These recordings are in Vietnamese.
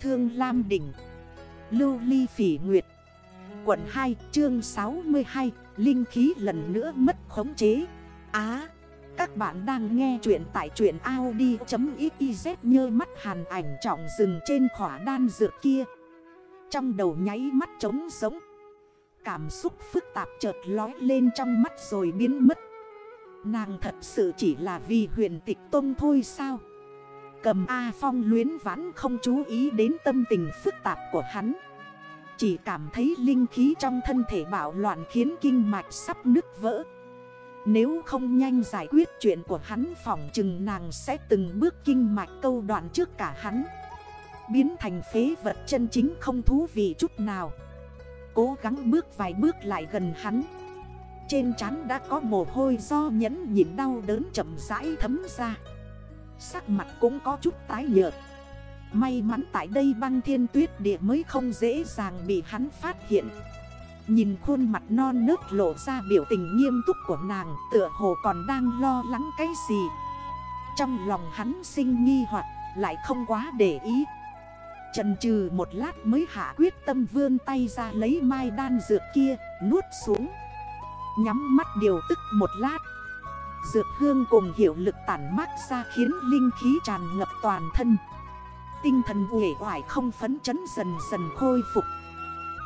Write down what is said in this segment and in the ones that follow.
Thương Lam Đỉnh. Lưu Ly Phỉ Nguyệt. Quận 2 chương 62 Linh khí lần nữa mất khống chế. Á, Các bạn đang nghe chuyện tại chuyện Audi.xyz nhơ mắt hàn ảnh trọng rừng trên khỏa đan dược kia. Trong đầu nháy mắt trống sống Cảm xúc phức tạp chợt lói lên trong mắt rồi biến mất. Nàng thật sự chỉ là vì huyền tịch tông thôi sao? Cầm A Phong luyến vãn không chú ý đến tâm tình phức tạp của hắn. Chỉ cảm thấy linh khí trong thân thể bạo loạn khiến kinh mạch sắp nứt vỡ. Nếu không nhanh giải quyết chuyện của hắn, phỏng chừng nàng sẽ từng bước kinh mạch câu đoạn trước cả hắn. Biến thành phế vật chân chính không thú vị chút nào. Cố gắng bước vài bước lại gần hắn. Trên trán đã có mồ hôi do nhẫn nhịn đau đớn chậm rãi thấm ra. Sắc mặt cũng có chút tái nhợt. May mắn tại đây băng thiên tuyết địa mới không dễ dàng bị hắn phát hiện. Nhìn khuôn mặt non nước lộ ra biểu tình nghiêm túc của nàng Tựa hồ còn đang lo lắng cái gì. Trong lòng hắn sinh nghi hoặc, lại không quá để ý. Trần trừ một lát mới hạ quyết tâm vươn tay ra lấy mai đan dược kia, Nuốt xuống. Nhắm mắt điều tức một lát Dược hương cùng hiệu lực tản mát ra khiến linh khí tràn ngập toàn thân. Tinh thần uể hoài không phấn chấn dần dần khôi phục.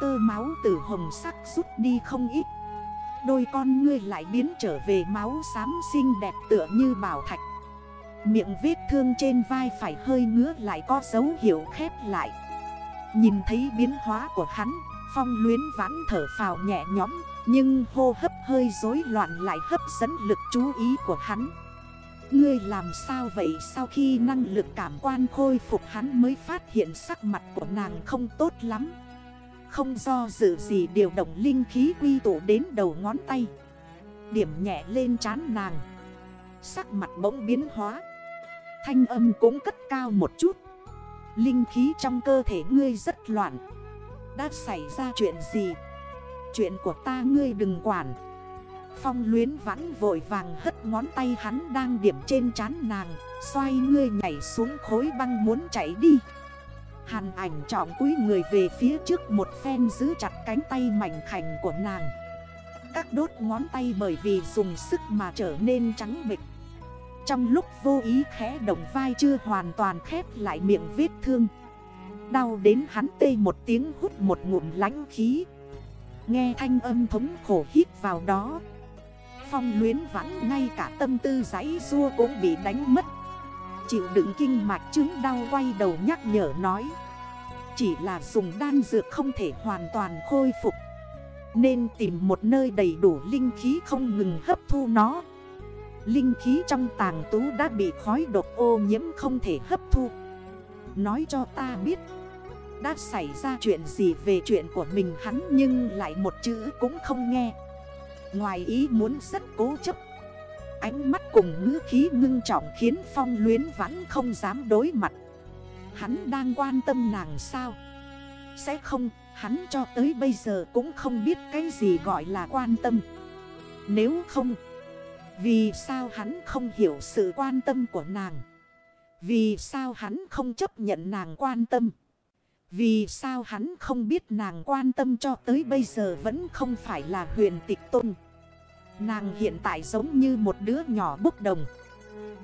Tơ máu từ hồng sắc rút đi không ít. Đôi con ngươi lại biến trở về máu xám xinh đẹp tựa như bảo thạch. Miệng vết thương trên vai phải hơi ngứa lại có dấu hiệu khép lại. Nhìn thấy biến hóa của hắn, Phong luyến vãn thở phào nhẹ nhõm. Nhưng hô hấp hơi rối loạn lại hấp dẫn lực chú ý của hắn. Ngươi làm sao vậy sau khi năng lực cảm quan khôi phục hắn mới phát hiện sắc mặt của nàng không tốt lắm? Không do dự gì điều động linh khí quy tụ đến đầu ngón tay. Điểm nhẹ lên trán nàng. Sắc mặt bỗng biến hóa. Thanh âm cũng cất cao một chút. Linh khí trong cơ thể ngươi rất loạn. Đã xảy ra chuyện gì? Chuyện của ta ngươi đừng quản. Phong luyến vãn vội vàng hất ngón tay hắn đang điểm trên trán nàng, Xoay ngươi nhảy xuống khối băng muốn chạy đi. Hàn ảnh trọng cúi người về phía trước một phen giữ chặt cánh tay mảnh khảnh của nàng. Các đốt ngón tay bởi vì dùng sức mà trở nên trắng bịch Trong lúc vô ý khẽ động vai chưa hoàn toàn khép lại miệng vết thương. Đau đến hắn tê một tiếng hút một ngụm lánh khí. Nghe thanh âm thống khổ hít vào đó. Phong luyến vãn ngay cả tâm tư giấy rua cũng bị đánh mất. Chịu đựng kinh mạch chứng đau quay đầu nhắc nhở nói. Chỉ là dùng đan dược không thể hoàn toàn khôi phục. Nên tìm một nơi đầy đủ linh khí không ngừng hấp thu nó. Linh khí trong tàng tú đã bị khói độc ô nhiễm không thể hấp thu. Nói cho ta biết đã xảy ra chuyện gì về chuyện của mình hắn nhưng lại một chữ cũng không nghe. Ngoài ý muốn rất cố chấp. Ánh mắt cùng ngữ khí ngưng trọng khiến phong luyến vẫn không dám đối mặt. Hắn đang quan tâm nàng sao? Sẽ không, hắn cho tới bây giờ cũng không biết cái gì gọi là quan tâm. Nếu không Vì sao hắn không hiểu sự quan tâm của nàng? Vì sao hắn không chấp nhận nàng quan tâm? Vì sao hắn không biết nàng quan tâm cho tới bây giờ vẫn không phải là huyền tịch tôn? Nàng hiện tại giống như một đứa nhỏ bốc đồng.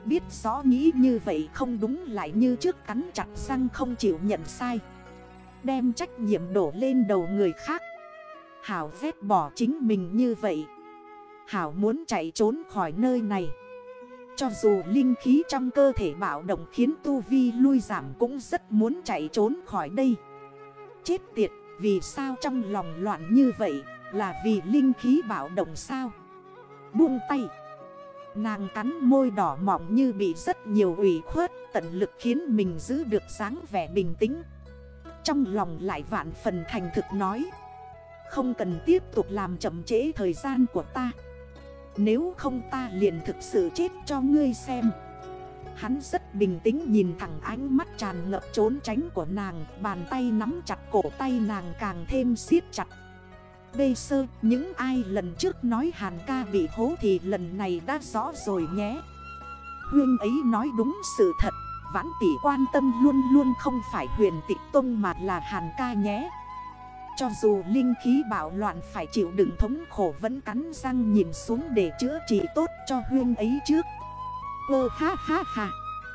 Biết rõ nghĩ như vậy không đúng lại như trước cắn chặt răng không chịu nhận sai. Đem trách nhiệm đổ lên đầu người khác. Hảo vết bỏ chính mình như vậy. Hảo muốn chạy trốn khỏi nơi này. Cho dù linh khí trong cơ thể bạo động khiến tu vi lui giảm cũng rất muốn chạy trốn khỏi đây. Chết tiệt, vì sao trong lòng loạn như vậy? Là vì linh khí bạo động sao? Buông tay. Nàng cắn môi đỏ mỏng như bị rất nhiều ủy khuất, Tận lực khiến mình giữ được dáng vẻ bình tĩnh. Trong lòng lại vạn phần thành thực nói, Không cần tiếp tục làm chậm trễ thời gian của ta. Nếu không ta liền thực sự chết cho ngươi xem. Hắn rất bình tĩnh nhìn thẳng ánh mắt tràn ngập trốn tránh của nàng Bàn tay nắm chặt cổ tay nàng càng thêm siết chặt. Bê sơ, những ai lần trước nói Hàn ca bị hố thì lần này đã rõ rồi nhé. Huyên ấy nói đúng sự thật vãn tỷ quan tâm luôn luôn không phải huyền tị tông mà là hàn ca nhé. Cho dù linh khí bạo loạn phải chịu đựng thống khổ vẫn cắn răng nhìn xuống để chữa trị tốt cho huyên ấy trước. Ơ ha ha ha.